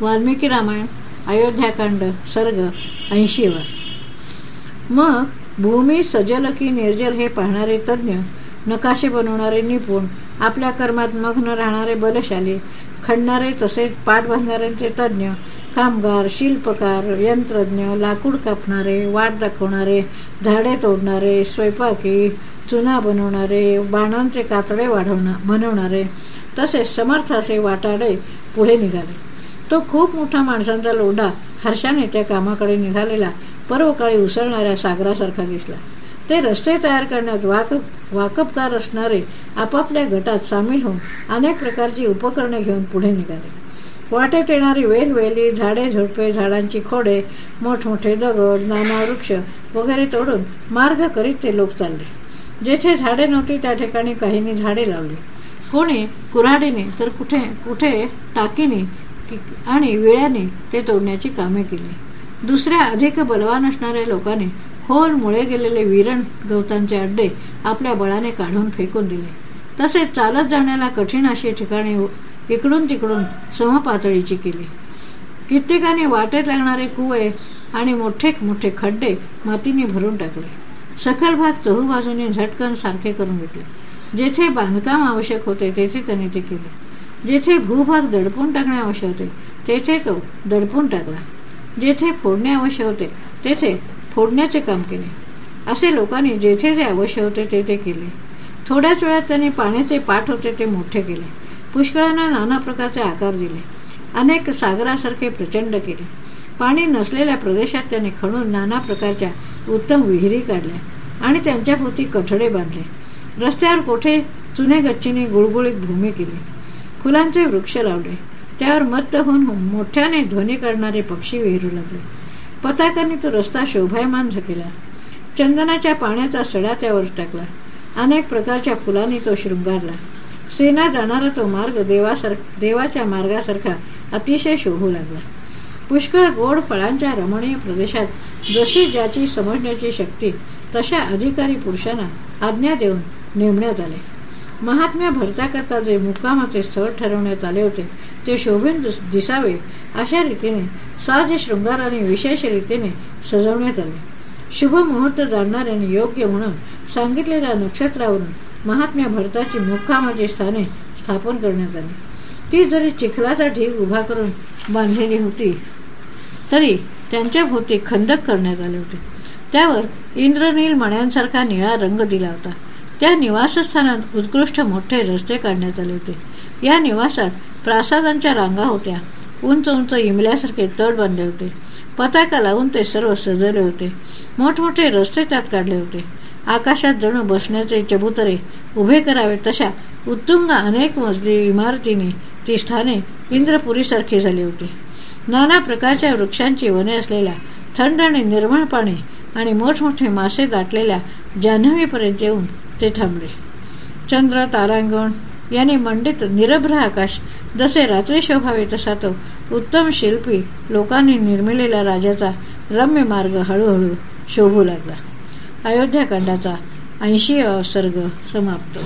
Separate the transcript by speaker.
Speaker 1: वाल्मिकी रामायण अयोध्याकांड सर्ग ऐंशीवर. मग भूमी सजल की निर्जल हे पाहणारे तज्ज्ञ नकाशे बनवणारे निपुण आपल्या कर्मात मग्न राहणारे बलशाली खणणारे तसेच पाठ बांधणाऱ्यांचे तज्ज्ञ कामगार शिल्पकार यंत्रज्ञ लाकूड कापणारे वाट दाखवणारे झाडे तोडणारे स्वयंपाकी चुना बनवणारे बाणांचे कातडे वाढवणा बनवणारे तसेच समर्थ असे वाटाडे पुढे निघाले. तो खूप मोठा माणसांचा लोंढा हर्षाने त्या कामाकडे निघालेला पर्वकाळी उसळणाऱ्या सागरासारखा दिसला. ते रस्ते तयार करण्यात वाक वाकपदार असणारे आपापल्या गटात सामील होऊन अनेक प्रकारची उपकरणे घेऊन पुढे निघाले. वाटेत येणारी वेलवेली झाडे झुडपे झाडांची खोडे मोठमोठे दगड नाना वृक्ष वगैरे तोडून मार्ग करीत ते लोक चालले. जेथे झाडे नव्हती त्या ठिकाणी काहींनी झाडे लावली. कोणी कुऱ्हाडीने तर कुठे कुठे टाकीने आणि विळ्याने ते तोडण्याची कामे केली. दुसऱ्या अधिक बलवान असणाऱ्या लोकांनी खोल मुळे गेलेले विरण गवतांचे अड्डे आपल्या बळाने काढून फेकून दिले. तसेच चालत जाण्याला कठीण अशी ठिकाणी इकडून तिकडून समपातळीची केली. कित्येकाने वाटेत लागणारे कुवे आणि मोठे मोठे खड्डे मातीने भरून टाकले. सखल भाग चहूबाजूने झटकन सारखे करून घेतले. जेथे बांधकाम आवश्यक होते तेथे त्याने ते केले. जेथे भूभाग दडपून टाकणे आवश्यक होते तेथे तो दडपून टाकला. जेथे फोडणे आवश्यक होते तेथे फोडण्याचे काम केले. असे लोकांनी जेथे जे आवश्यक होते तेथे केले. थोड्याच वेळात त्यांनी पाण्याचे पाठ होते ते मोठे केले. पुष्कळांना नाना प्रकारचे आकार दिले. अनेक सागरासारखे प्रचंड केले. पाणी नसलेल्या प्रदेशात त्याने खणून नाना प्रकारच्या उत्तम विहिरी काढल्या आणि त्यांच्या भोवती कठडे बांधले. रस्त्यावर कोठे चुने गच्चीने गुळगुळीत भूमी केली. फुलांचे वृक्ष लावले. त्यावर मत्त होऊन मोठ्याने ध्वनी करणारे पक्षी विहिरू लागले. पताकाने तो रस्ता शोभायमान झकेला चंदनाच्या पाण्याचा सडा त्यावर टाकला. अनेक प्रकारच्या फुलांनी तो शृंगारला. सेना जाणारा तो मार्ग देवासार देवाच्या मार्गासारखा अतिशय शोभू लागला. पुष्कळ गोड फळांच्या रमणीय प्रदेशात जशी ज्याची समजण्याची शक्ती तशा अधिकारी पुरुषांना आज्ञा देऊन नेमण्यात आले. महात्म्या भरताकरता जे मुक्कामाचे स्थळ ठरवण्यात आले होते ते शोभेन दिसावे अशा रीतीने साज शृंगाराने विशेष रीतीने सजवण्यात आले. शुभ मुहूर्त जाणणाऱ्याने योग्य म्हणून सांगितलेल्या नक्षत्रावरून महात्म्या भरताची मुक्कामाची स्थाने स्थापन करण्यात आली. ती जरी चिखलाचा ढीग उभा करून बांधलेली होती तरी त्यांच्या भोवती खंदक करण्यात आले होते. त्यावर इंद्रनील मण्यांसारखा निळा रंग दिला होता. त्या निवासस्थानात उत्कृष्ट मोठे रस्ते काढण्यात आले होते. या निवासात प्रासादांच्या रांगा होत्या. उंच उंच इमल्यासारखे तळ बांधले होते. पताका लावून ते सर्व सजवले होते. मोठमोठे रस्ते त्यात काढले होते. आकाशात जणू बसण्याचे चबुतरे उभे करावे तशा उत्तुंग अनेक मजली इमारतीने ती स्थाने इंद्रपुरीसारखी झाली होती. नाना प्रकारच्या वृक्षांची वने असलेल्या थंड आणि निर्मळ पाणी आणि मोठमोठे मासे दाटलेल्या जान्हवीपर्यंत येऊन ते थांबले. चंद्र तारांगण यांनी मंडित निरभ्र आकाश जसे रात्री शोभावे तसा तो उत्तम शिल्पी लोकांनी निर्मिलेला राजाचा रम्य मार्ग हळूहळू शोभू लागला. अयोध्याकांडाचा ऐंशी सर्ग समाप्त.